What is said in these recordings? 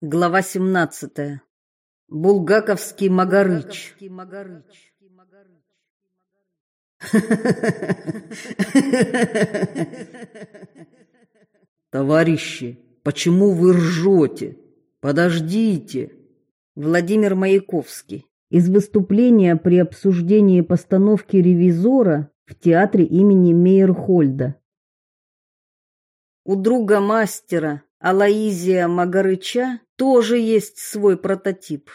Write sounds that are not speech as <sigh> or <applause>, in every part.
Глава 17. Булгаковский Магарыч. <laughs> Товарищи, почему вы ржете? Подождите. Владимир Маяковский. Из выступления при обсуждении постановки «Ревизора» в театре имени Мейерхольда. У друга мастера Алаизия Магарыча тоже есть свой прототип.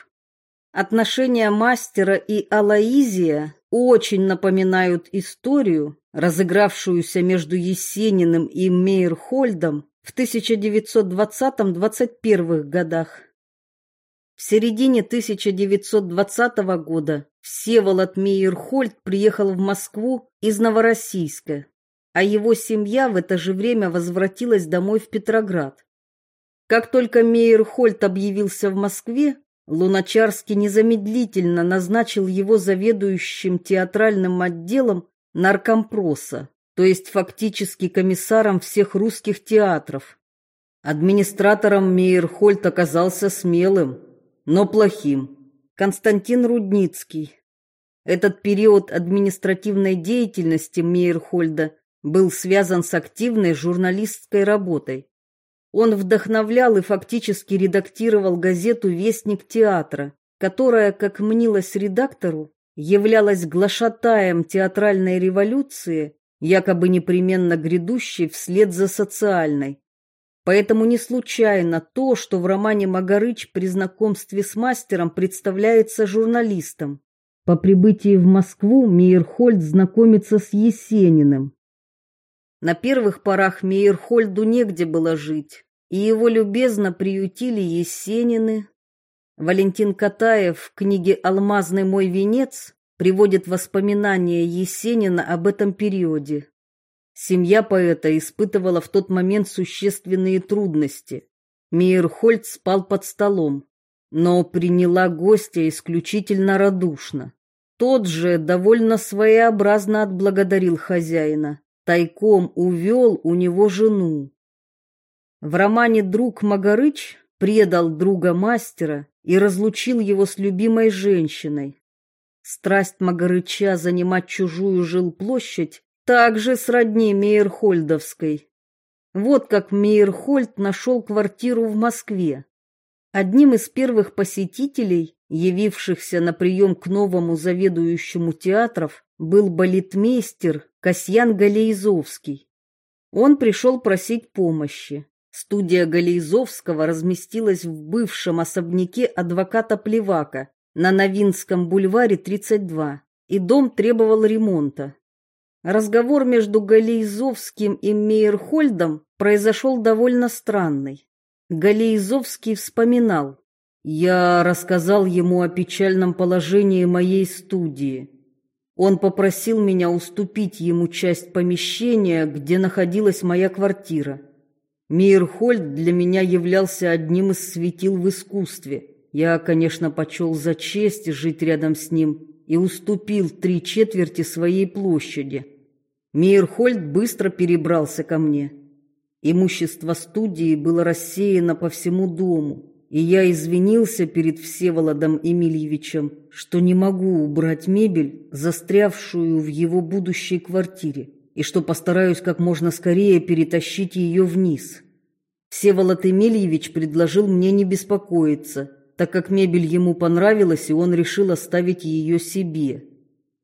Отношения мастера и Алаизия очень напоминают историю, разыгравшуюся между Есениным и Мейерхольдом в 1920-21 годах. В середине 1920 года Всеволод Мейерхольд приехал в Москву из Новороссийска, а его семья в это же время возвратилась домой в Петроград. Как только Мейерхольд объявился в Москве, Луначарский незамедлительно назначил его заведующим театральным отделом наркомпроса, то есть фактически комиссаром всех русских театров. Администратором Мейерхольд оказался смелым, но плохим. Константин Рудницкий. Этот период административной деятельности Мейерхольда был связан с активной журналистской работой. Он вдохновлял и фактически редактировал газету «Вестник театра», которая, как мнилось редактору, являлась глашатаем театральной революции, якобы непременно грядущей вслед за социальной. Поэтому не случайно то, что в романе Магарыч при знакомстве с мастером представляется журналистом. По прибытии в Москву Мейерхольд знакомится с Есениным, на первых порах Мейерхольду негде было жить, и его любезно приютили Есенины. Валентин Катаев в книге «Алмазный мой венец» приводит воспоминания Есенина об этом периоде. Семья поэта испытывала в тот момент существенные трудности. Мейерхольд спал под столом, но приняла гостя исключительно радушно. Тот же довольно своеобразно отблагодарил хозяина тайком увел у него жену. В романе «Друг Магарыч» предал друга мастера и разлучил его с любимой женщиной. Страсть Магарыча занимать чужую жилплощадь также сродни Мейерхольдовской. Вот как Мейерхольд нашел квартиру в Москве. Одним из первых посетителей, явившихся на прием к новому заведующему театров, был балетмейстер Касьян Галейзовский. Он пришел просить помощи. Студия Галейзовского разместилась в бывшем особняке адвоката Плевака на Новинском бульваре 32, и дом требовал ремонта. Разговор между Галейзовским и Мейерхольдом произошел довольно странный. Галейзовский вспоминал. «Я рассказал ему о печальном положении моей студии. Он попросил меня уступить ему часть помещения, где находилась моя квартира. Мейерхольд для меня являлся одним из светил в искусстве. Я, конечно, почел за честь жить рядом с ним и уступил три четверти своей площади. Мейерхольд быстро перебрался ко мне. Имущество студии было рассеяно по всему дому и я извинился перед Всеволодом Эмильевичем, что не могу убрать мебель, застрявшую в его будущей квартире, и что постараюсь как можно скорее перетащить ее вниз. Всеволод Эмильевич предложил мне не беспокоиться, так как мебель ему понравилась, и он решил оставить ее себе.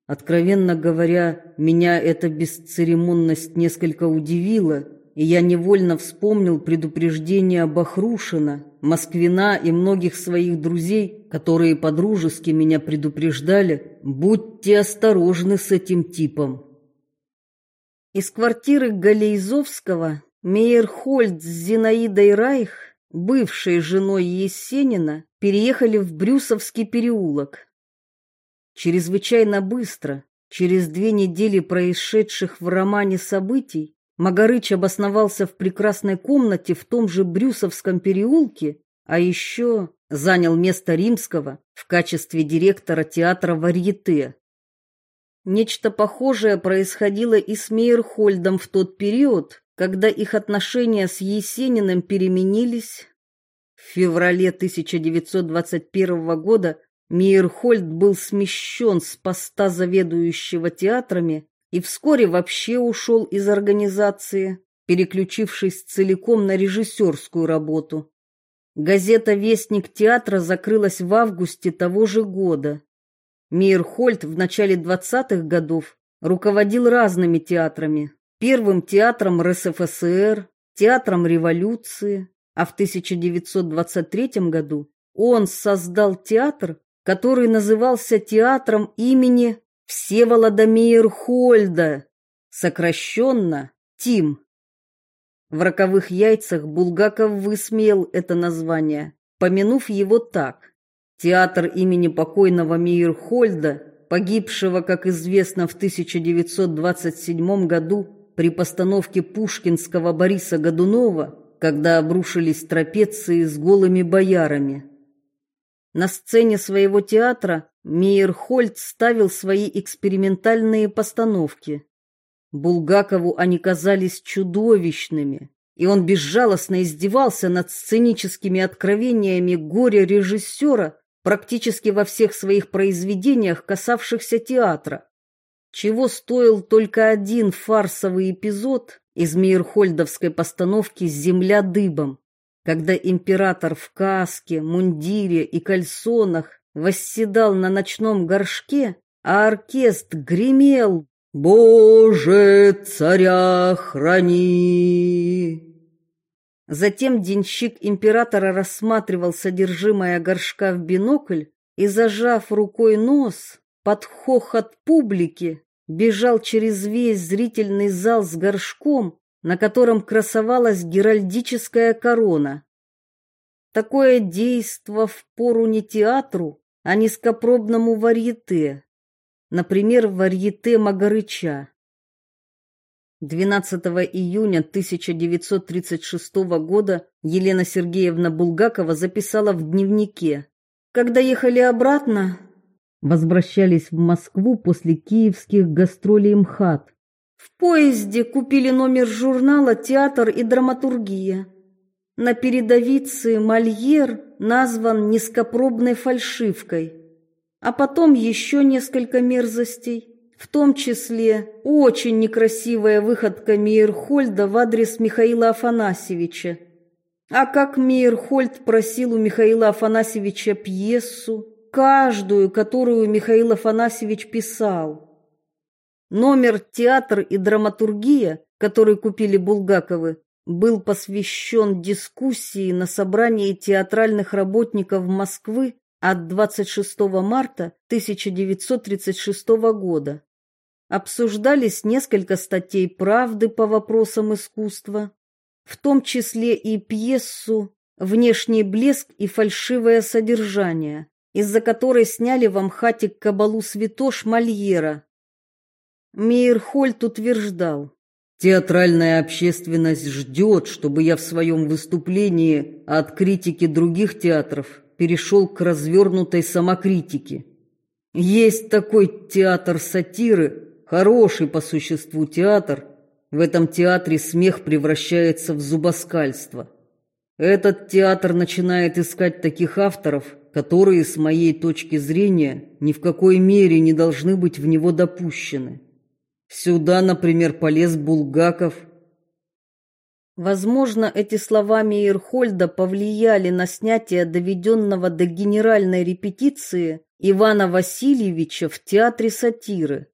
Откровенно говоря, меня эта бесцеремонность несколько удивила, и я невольно вспомнил предупреждение Бахрушина, Москвина и многих своих друзей, которые подружески меня предупреждали, будьте осторожны с этим типом. Из квартиры Галейзовского Мейерхольд с Зинаидой Райх, бывшей женой Есенина, переехали в Брюсовский переулок. Чрезвычайно быстро, через две недели происшедших в романе событий, Магарыч обосновался в прекрасной комнате в том же Брюсовском переулке, а еще занял место Римского в качестве директора театра Варьете. Нечто похожее происходило и с Мейерхольдом в тот период, когда их отношения с Есениным переменились. В феврале 1921 года Мейерхольд был смещен с поста заведующего театрами и вскоре вообще ушел из организации, переключившись целиком на режиссерскую работу. Газета «Вестник театра» закрылась в августе того же года. Мейерхольд в начале 20-х годов руководил разными театрами. Первым театром РСФСР, театром революции, а в 1923 году он создал театр, который назывался театром имени Всеволода Мейерхольда, сокращенно ТИМ. В «Роковых яйцах» Булгаков высмеял это название, помянув его так. Театр имени покойного Мейерхольда, погибшего, как известно, в 1927 году при постановке пушкинского Бориса Годунова, когда обрушились трапеции с голыми боярами. На сцене своего театра Мейерхольд ставил свои экспериментальные постановки. Булгакову они казались чудовищными, и он безжалостно издевался над сценическими откровениями горя-режиссера практически во всех своих произведениях, касавшихся театра. Чего стоил только один фарсовый эпизод из Мейерхольдовской постановки «Земля дыбом», когда император в каске, мундире и кальсонах восседал на ночном горшке, а оркестр гремел «Боже, царя храни!». Затем денщик императора рассматривал содержимое горшка в бинокль и, зажав рукой нос, под хохот публики, бежал через весь зрительный зал с горшком, на котором красовалась геральдическая корона. Такое действо в пору не театру, а низкопробному варьете например, варьете Магарыча. 12 июня 1936 года Елена Сергеевна Булгакова записала в дневнике. Когда ехали обратно, возвращались в Москву после киевских гастролей МХАТ. В поезде купили номер журнала «Театр и драматургия». На передовице Мольер назван низкопробной фальшивкой а потом еще несколько мерзостей, в том числе очень некрасивая выходка Мейерхольда в адрес Михаила Афанасьевича. А как Мейерхольд просил у Михаила Афанасьевича пьесу, каждую, которую Михаил Афанасьевич писал. Номер «Театр и драматургия», который купили Булгаковы, был посвящен дискуссии на собрании театральных работников Москвы от 26 марта 1936 года. Обсуждались несколько статей правды по вопросам искусства, в том числе и пьесу «Внешний блеск и фальшивое содержание», из-за которой сняли в Амхате кабалу святош Мольера. Мейерхольд утверждал, Театральная общественность ждет, чтобы я в своем выступлении от критики других театров перешел к развернутой самокритике. Есть такой театр сатиры, хороший по существу театр. В этом театре смех превращается в зубоскальство. Этот театр начинает искать таких авторов, которые, с моей точки зрения, ни в какой мере не должны быть в него допущены. Сюда, например, полез Булгаков – Возможно, эти слова Мейерхольда повлияли на снятие доведенного до генеральной репетиции Ивана Васильевича в театре сатиры.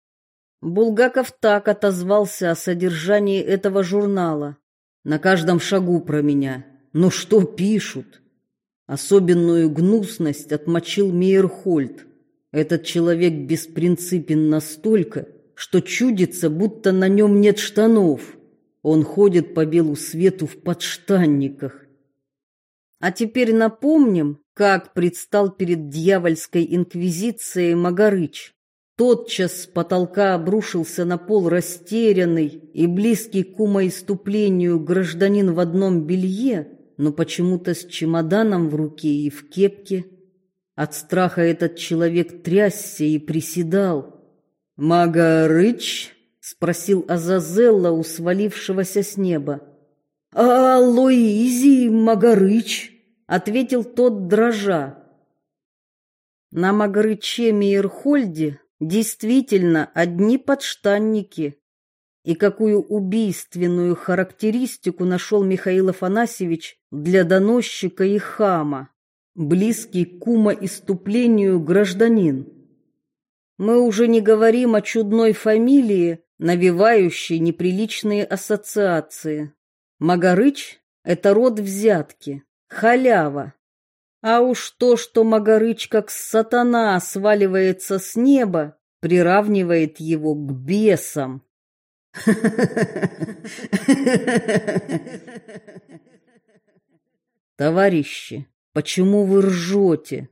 Булгаков так отозвался о содержании этого журнала. На каждом шагу про меня. Ну что пишут? Особенную гнусность отмочил Мейерхольд. Этот человек беспринципен настолько, что чудится, будто на нем нет штанов. Он ходит по белу свету в подштанниках. А теперь напомним, как предстал перед дьявольской инквизицией Магарыч. Тотчас с потолка обрушился на пол растерянный и близкий к умоиступлению гражданин в одном белье, но почему-то с чемоданом в руке и в кепке. От страха этот человек трясся и приседал. «Магарыч!» спросил Азазелла у свалившегося с неба. А Луизи Магарыч, ответил тот дрожа. На Магарыче Мейерхольде действительно одни подштанники. И какую убийственную характеристику нашел Михаил Афанасьевич для доносчика и хама, близкий к умоиступлению гражданин. Мы уже не говорим о чудной фамилии, навевающей неприличные ассоциации. Магарыч – это род взятки, халява. А уж то, что Магарыч как сатана сваливается с неба, приравнивает его к бесам. <laughs> Товарищи, почему вы ржете?